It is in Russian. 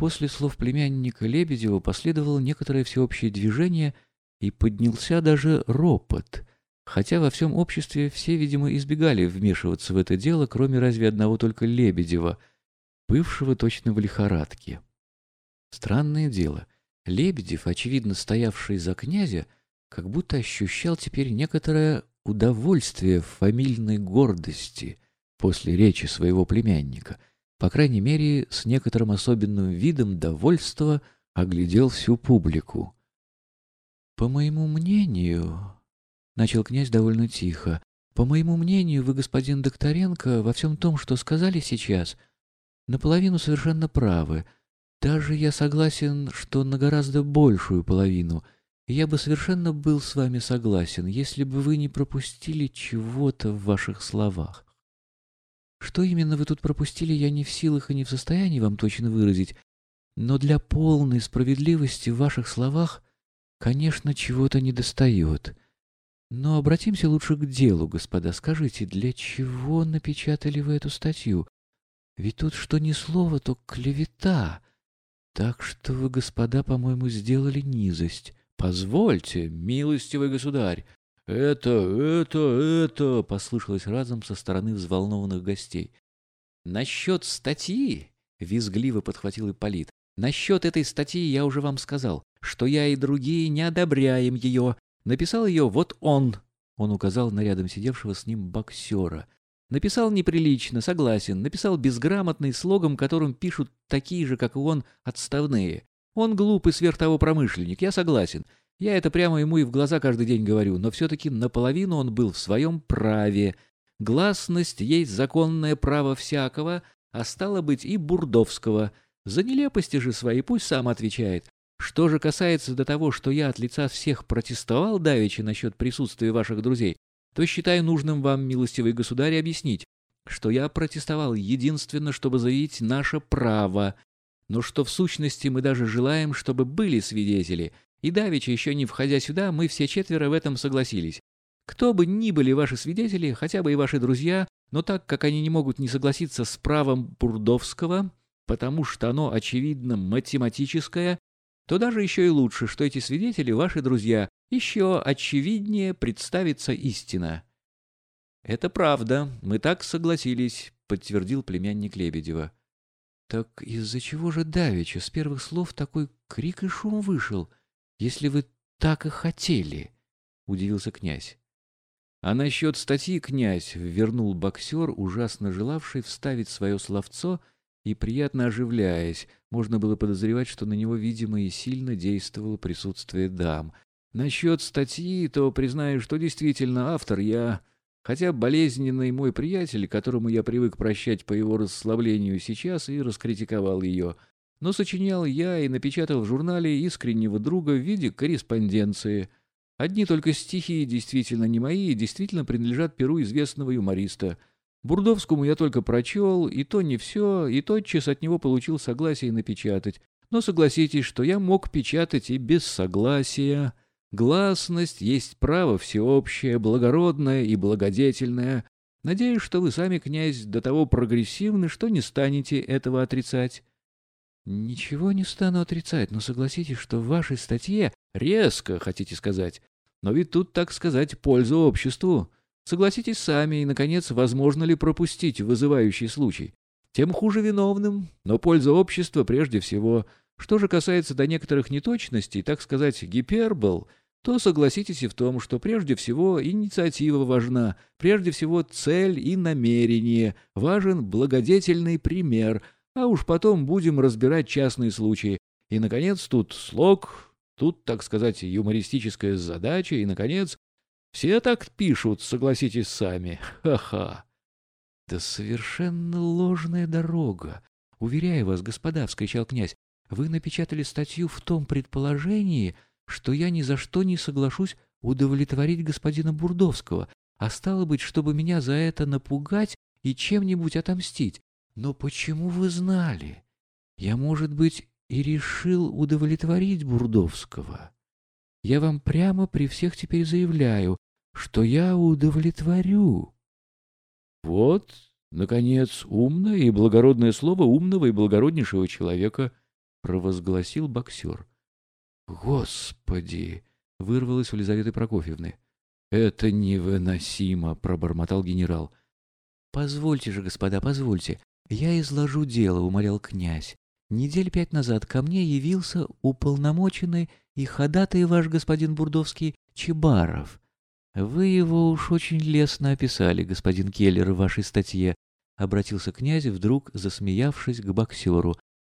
После слов племянника Лебедева последовало некоторое всеобщее движение и поднялся даже ропот, хотя во всем обществе все, видимо, избегали вмешиваться в это дело, кроме разве одного только Лебедева, бывшего точно в лихорадке. Странное дело, Лебедев, очевидно стоявший за князя, как будто ощущал теперь некоторое удовольствие в фамильной гордости после речи своего племянника — по крайней мере, с некоторым особенным видом довольства оглядел всю публику. «По моему мнению...» — начал князь довольно тихо. «По моему мнению, вы, господин Докторенко, во всем том, что сказали сейчас, наполовину совершенно правы. Даже я согласен, что на гораздо большую половину. я бы совершенно был с вами согласен, если бы вы не пропустили чего-то в ваших словах. Что именно вы тут пропустили, я не в силах и не в состоянии вам точно выразить, но для полной справедливости в ваших словах, конечно, чего-то недостает. Но обратимся лучше к делу, господа. Скажите, для чего напечатали вы эту статью? Ведь тут что ни слова, то клевета. Так что вы, господа, по-моему, сделали низость. Позвольте, милостивый государь, «Это, это, это!» — послышалось разом со стороны взволнованных гостей. «Насчет статьи!» — визгливо подхватил Ипполит. «Насчет этой статьи я уже вам сказал, что я и другие не одобряем ее. Написал ее вот он!» Он указал на рядом сидевшего с ним боксера. Написал неприлично, согласен. Написал безграмотный слогом, которым пишут такие же, как и он, отставные. Он глупый сверх того промышленник, я согласен. Я это прямо ему и в глаза каждый день говорю, но все-таки наполовину он был в своем праве. Гласность есть законное право всякого, а стало быть и Бурдовского. За нелепости же свои пусть сам отвечает. Что же касается до того, что я от лица всех протестовал давеча насчет присутствия ваших друзей, то считаю нужным вам, милостивый государь, объяснить, что я протестовал единственно, чтобы заявить наше право, но что в сущности мы даже желаем, чтобы были свидетели, и давеча, еще не входя сюда, мы все четверо в этом согласились. Кто бы ни были ваши свидетели, хотя бы и ваши друзья, но так как они не могут не согласиться с правом Бурдовского, потому что оно, очевидно, математическое, то даже еще и лучше, что эти свидетели ваши друзья, еще очевиднее представится истина. «Это правда, мы так согласились», — подтвердил племянник Лебедева. «Так из-за чего же давеча с первых слов такой крик и шум вышел?» Если вы так и хотели, — удивился князь. — А насчет статьи, князь, — вернул боксер, ужасно желавший вставить свое словцо и приятно оживляясь, можно было подозревать, что на него, видимо, и сильно действовало присутствие дам. Насчет статьи, то признаю, что действительно автор я... Хотя болезненный мой приятель, которому я привык прощать по его расслаблению сейчас, и раскритиковал ее — но сочинял я и напечатал в журнале искреннего друга в виде корреспонденции. Одни только стихи действительно не мои и действительно принадлежат перу известного юмориста. Бурдовскому я только прочел, и то не все, и тотчас от него получил согласие напечатать. Но согласитесь, что я мог печатать и без согласия. Гласность есть право всеобщее, благородное и благодетельное. Надеюсь, что вы сами, князь, до того прогрессивны, что не станете этого отрицать. Ничего не стану отрицать, но согласитесь, что в вашей статье резко, хотите сказать. Но ведь тут, так сказать, польза обществу. Согласитесь сами, и, наконец, возможно ли пропустить вызывающий случай. Тем хуже виновным, но польза общества прежде всего. Что же касается до некоторых неточностей, так сказать, гипербол, то согласитесь и в том, что прежде всего инициатива важна, прежде всего цель и намерение, важен благодетельный пример – а уж потом будем разбирать частные случаи. И, наконец, тут слог, тут, так сказать, юмористическая задача, и, наконец, все так пишут, согласитесь сами. Ха-ха. Да совершенно ложная дорога. Уверяю вас, господа, — вскричал князь, — вы напечатали статью в том предположении, что я ни за что не соглашусь удовлетворить господина Бурдовского, а стало быть, чтобы меня за это напугать и чем-нибудь отомстить. Но почему вы знали? Я, может быть, и решил удовлетворить Бурдовского. Я вам прямо при всех теперь заявляю, что я удовлетворю. Вот, наконец, умное и благородное слово умного и благороднейшего человека. — провозгласил боксер. «Господи!» — вырвалось у Лизаветы Прокофьевны. «Это невыносимо!» — пробормотал генерал. «Позвольте же, господа, позвольте. Я изложу дело», — умолял князь. «Недель пять назад ко мне явился уполномоченный и ходатай ваш господин Бурдовский Чебаров. Вы его уж очень лестно описали, господин Келлер, в вашей статье», — обратился князь, вдруг засмеявшись к боксеру.